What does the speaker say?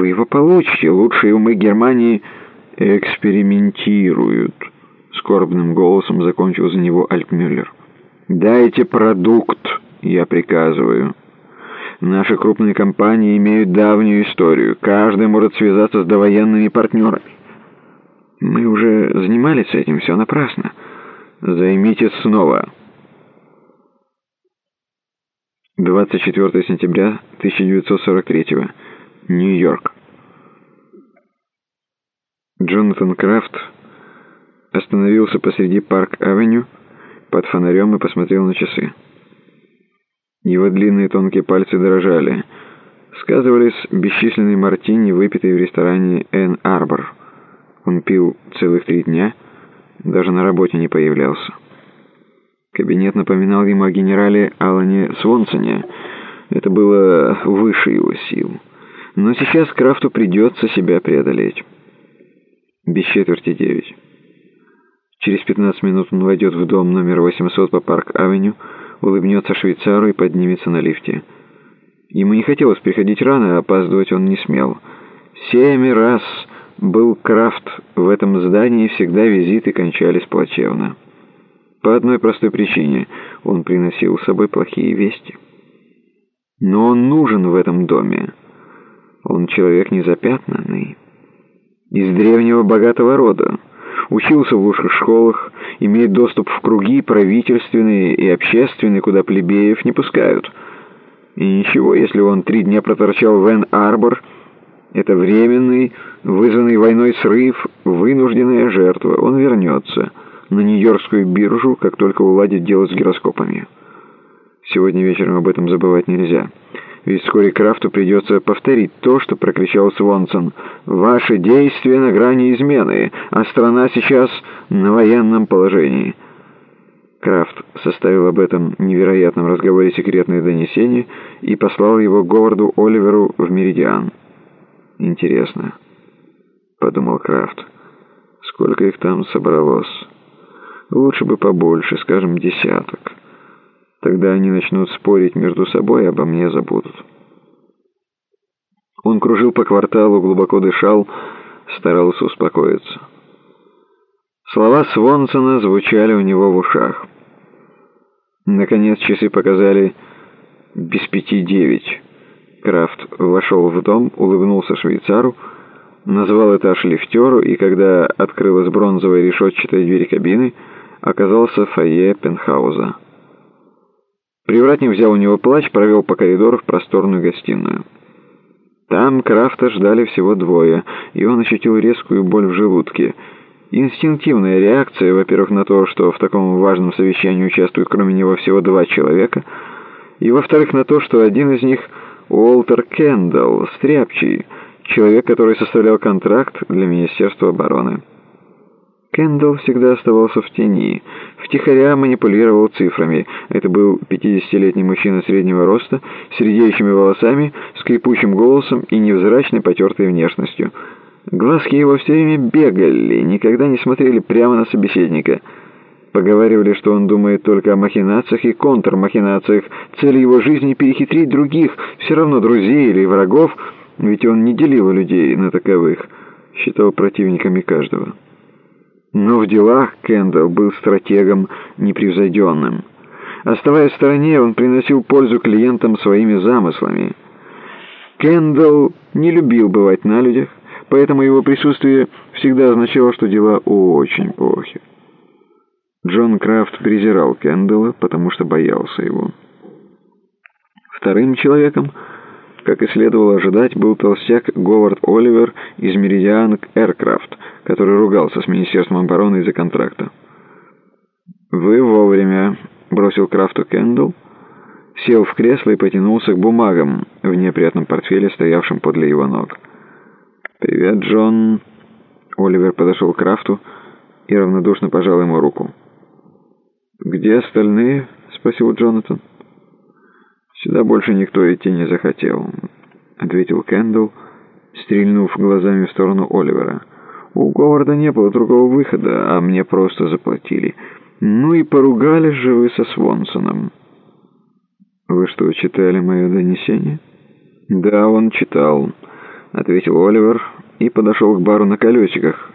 Вы его получите. Лучшие умы Германии экспериментируют. Скорбным голосом закончил за него Альтмюллер. «Дайте продукт, я приказываю». Наши крупные компании имеют давнюю историю. Каждый может связаться с довоенными партнерами. Мы уже занимались этим, все напрасно. Займитесь снова. 24 сентября 1943. Нью-Йорк. Джонатан Крафт остановился посреди Парк-авеню под фонарем и посмотрел на часы. Его длинные тонкие пальцы дрожали. Сказывались бесчисленные мартини, выпитые в ресторане «Энн Арбор». Он пил целых три дня, даже на работе не появлялся. Кабинет напоминал ему о генерале Алане Свонсоне. Это было выше его сил. Но сейчас Крафту придется себя преодолеть. Без четверти девять. Через 15 минут он войдет в дом номер 800 по Парк-авеню, улыбнется швейцару и поднимется на лифте. Ему не хотелось приходить рано, а опаздывать он не смел. Семь раз был Крафт в этом здании, всегда визиты кончались плачевно. По одной простой причине он приносил с собой плохие вести. Но он нужен в этом доме. Он человек незапятнанный, из древнего богатого рода учился в лучших школах, имеет доступ в круги правительственные и общественные, куда плебеев не пускают. И ничего, если он три дня проторчал в Энн-Арбор, это временный, вызванный войной срыв, вынужденная жертва. Он вернется на Нью-Йоркскую биржу, как только уладит дело с гироскопами. Сегодня вечером об этом забывать нельзя ведь вскоре Крафту придется повторить то, что прокричал Свонсон. «Ваши действия на грани измены, а страна сейчас на военном положении». Крафт составил об этом невероятном разговоре секретное донесение и послал его Говарду Оливеру в Меридиан. «Интересно», — подумал Крафт, — «сколько их там собралось? Лучше бы побольше, скажем, десяток». Тогда они начнут спорить между собой и обо мне забудут. Он кружил по кварталу, глубоко дышал, старался успокоиться. Слова Свонсона звучали у него в ушах. Наконец часы показали без пяти девять. Крафт вошел в дом, улыбнулся швейцару, назвал этаж лифтеру, и когда открылась бронзовая решетчатая дверь кабины, оказался в фойе пентхауза. Привратник взял у него плащ, провел по коридору в просторную гостиную. Там Крафта ждали всего двое, и он ощутил резкую боль в желудке. Инстинктивная реакция, во-первых, на то, что в таком важном совещании участвуют кроме него всего два человека, и, во-вторых, на то, что один из них — Уолтер Кендалл, стряпчий, человек, который составлял контракт для Министерства обороны. Кендалл всегда оставался в тени, втихаря манипулировал цифрами. Это был 50-летний мужчина среднего роста, с редеющими волосами, скрипучим голосом и невзрачной потертой внешностью. Глазки его все время бегали, никогда не смотрели прямо на собеседника. Поговаривали, что он думает только о махинациях и контрмахинациях. Цель его жизни — перехитрить других, все равно друзей или врагов, ведь он не делил людей на таковых, считал противниками каждого. Но в делах Кендалл был стратегом непревзойденным. Оставаясь в стороне, он приносил пользу клиентам своими замыслами. Кендалл не любил бывать на людях, поэтому его присутствие всегда означало, что дела очень плохи. Джон Крафт презирал Кендалла, потому что боялся его. Вторым человеком как и следовало ожидать, был толстяк Говард Оливер из Меридиан Aircraft, который ругался с Министерством обороны из-за контракта. «Вы вовремя», — бросил Крафту Кендалл, сел в кресло и потянулся к бумагам в неприятном портфеле, стоявшем подле его ног. «Привет, Джон». Оливер подошел к Крафту и равнодушно пожал ему руку. «Где остальные?» — спросил Джонатан. «Сюда больше никто идти не захотел», — ответил Кэндалл, стрельнув глазами в сторону Оливера. «У Говарда не было другого выхода, а мне просто заплатили. Ну и поругались же вы со Свонсоном». «Вы что, читали мое донесение?» «Да, он читал. — ответил Оливер и подошел к бару на колесиках,